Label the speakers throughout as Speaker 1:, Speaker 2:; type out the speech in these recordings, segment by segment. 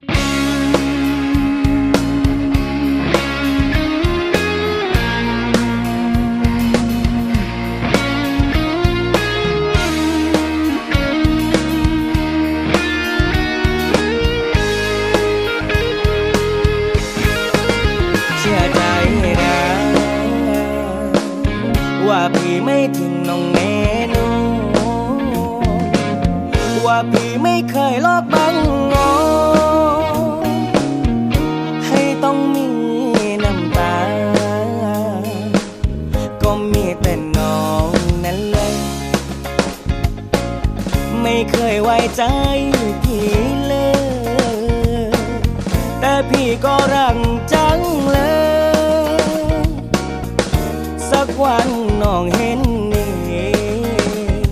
Speaker 1: เชื่อใจนะว่าพี่ไม่ทิ้งน้องเมนู ว่าพี่ไม่เคยลอกบังงอ ไว้ใจพี่เลย แต่พี่ก็รักจังเลย สักวันน้องเห็นเอง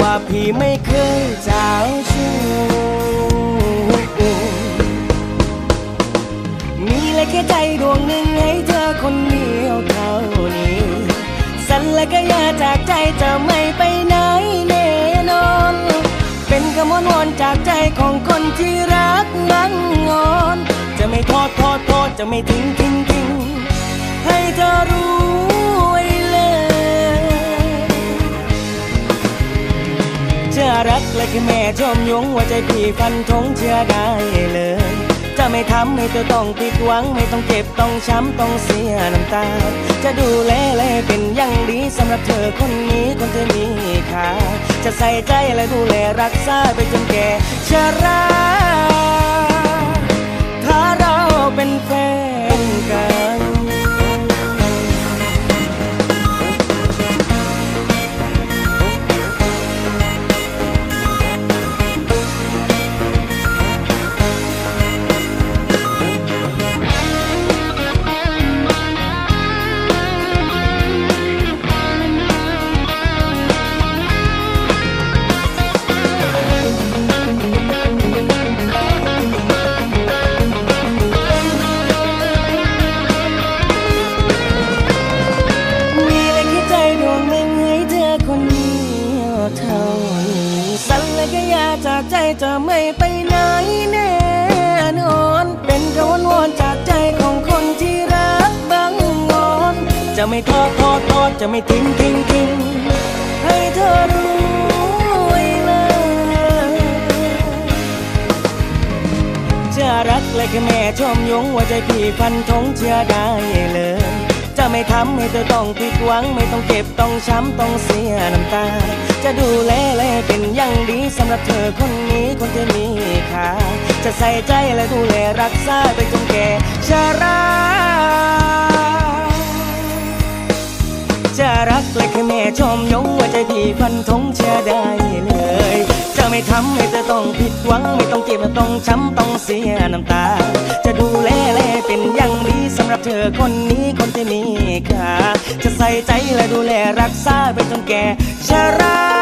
Speaker 1: ว่าพี่ไม่เคยเจ้าชู้มีเลยแค่ใจดวงหนึ่งให้เธอคนเดียวเท่านี้ สัญและก็อยาจากใจจะไม่ไปไหนแน่ นอนเป็นคำวอนวอนจากใจของคนที่รักนั่งงอน จะไม่ทอดทอดทอดจะไม่ทิ้งทิ้งทิ้งให้เธอรู้ไว้เลยเชื่อรักและแค่แม่ชมยงว่าใจพี่ฟันธงเชื่อได้เลย จะไม่ทำให้เธอต้องผิดหวังไม่ต้องเจ็บต้องช้ำต้องเสียน้ำตา จะดูแลและเป็นอย่างดีสำหรับเธอคนนี้คนที่มีค่า จะใส่ใจและดูแลรักษาไปจนแก่ชราถ้า เท่านี้ สัญและก็อยาจากใจจะไม่ไปไหนแน่นอน เป็นกระวนวอนจากใจของคนที่รักบังงอน จะไม่ทอดทอดทอดจะไม่ทิ้งทิ้งทิ้งให้เธอรู้เลยเชื่อรักและแค่แม่ชมยงว่าใจพี่ฟันธงเชื่อได้เลย จะไม่ทำให้เธอต้องผิดหวัง ไม่ต้องเจ็บต้องช้ำต้องเสียน้ำตา จะดูแลแลเป็นอย่างดีสำหรับเธอคนนี้คนที่มีค่าจะใส่ใจและดูแลรักษาไปจนแก่ชราจะรักและแค่แม่ชมยงว่าใจพี่ฟันธงเชื่อได้เลย จะไม่ทำให้เธอต้องผิดหวัง ไม่ต้องเจ็บต้องช้ำต้องเสียน้ำตา จะดูแลแลเป็นอย่างดีสำหรับเธอคนนี้คนที่มีค่าจะใส่ใจและดูแลรักษาไปจนแก่ชรา